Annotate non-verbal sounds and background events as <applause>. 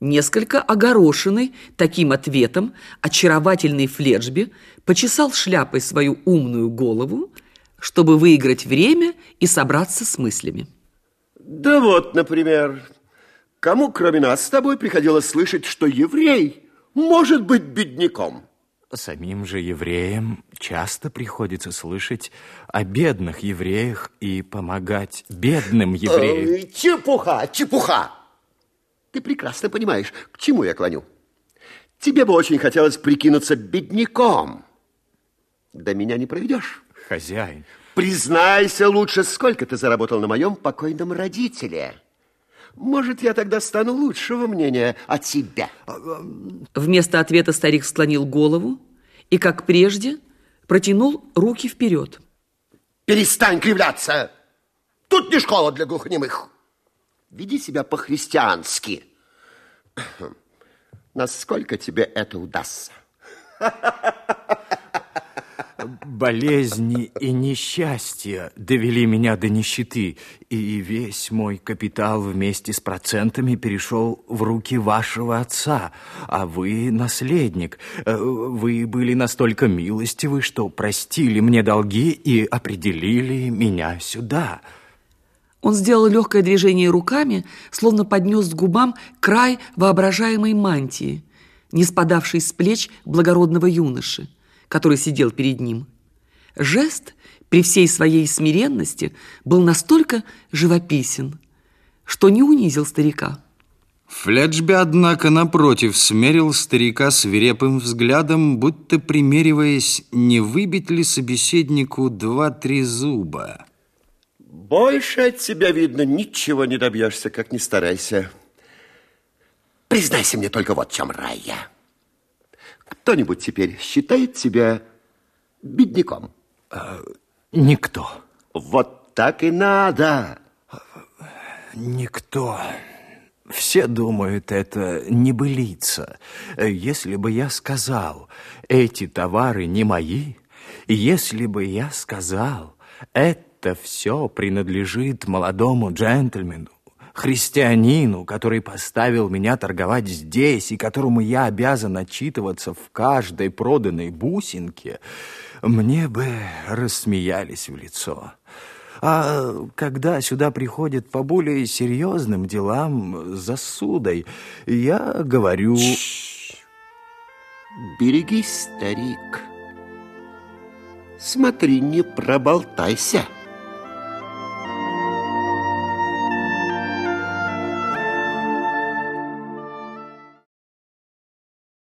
Несколько огорошенный таким ответом, очаровательный Фледжби почесал шляпой свою умную голову, чтобы выиграть время и собраться с мыслями. Да вот, например, кому кроме нас с тобой приходилось слышать, что еврей может быть бедняком? Самим же евреям часто приходится слышать о бедных евреях и помогать бедным евреям. Ой, чепуха, чепуха! Ты прекрасно понимаешь, к чему я клоню. Тебе бы очень хотелось прикинуться бедняком. До меня не проведешь. Хозяин. Признайся лучше, сколько ты заработал на моем покойном родителе. Может, я тогда стану лучшего мнения о тебе. Вместо ответа старик склонил голову и, как прежде, протянул руки вперед. Перестань кривляться! Тут не школа для глухонемых. Веди себя по-христиански. <clears throat> Насколько тебе это удастся? Болезни и несчастья довели меня до нищеты, и весь мой капитал вместе с процентами перешел в руки вашего отца, а вы наследник. Э, вы были настолько милостивы, что простили мне долги и определили меня сюда». Он сделал легкое движение руками, словно поднес к губам край воображаемой мантии, не спадавшей с плеч благородного юноши который сидел перед ним. Жест при всей своей смиренности был настолько живописен, что не унизил старика. Фледжби, однако, напротив, смерил старика свирепым взглядом, будто примериваясь, не выбить ли собеседнику два-три зуба. Больше от тебя, видно, ничего не добьешься, как ни старайся. Признайся мне только вот в чем, Райя. Кто-нибудь теперь считает тебя бедняком? А, никто. Вот так и надо. Никто. Все думают, это небылица. Если бы я сказал, эти товары не мои, если бы я сказал, это все принадлежит молодому джентльмену, христианину, который поставил меня торговать здесь и которому я обязан отчитываться в каждой проданной бусинке, мне бы рассмеялись в лицо. А когда сюда приходят по более серьезным делам за судой, я говорю... Берегись, старик. Смотри, не проболтайся.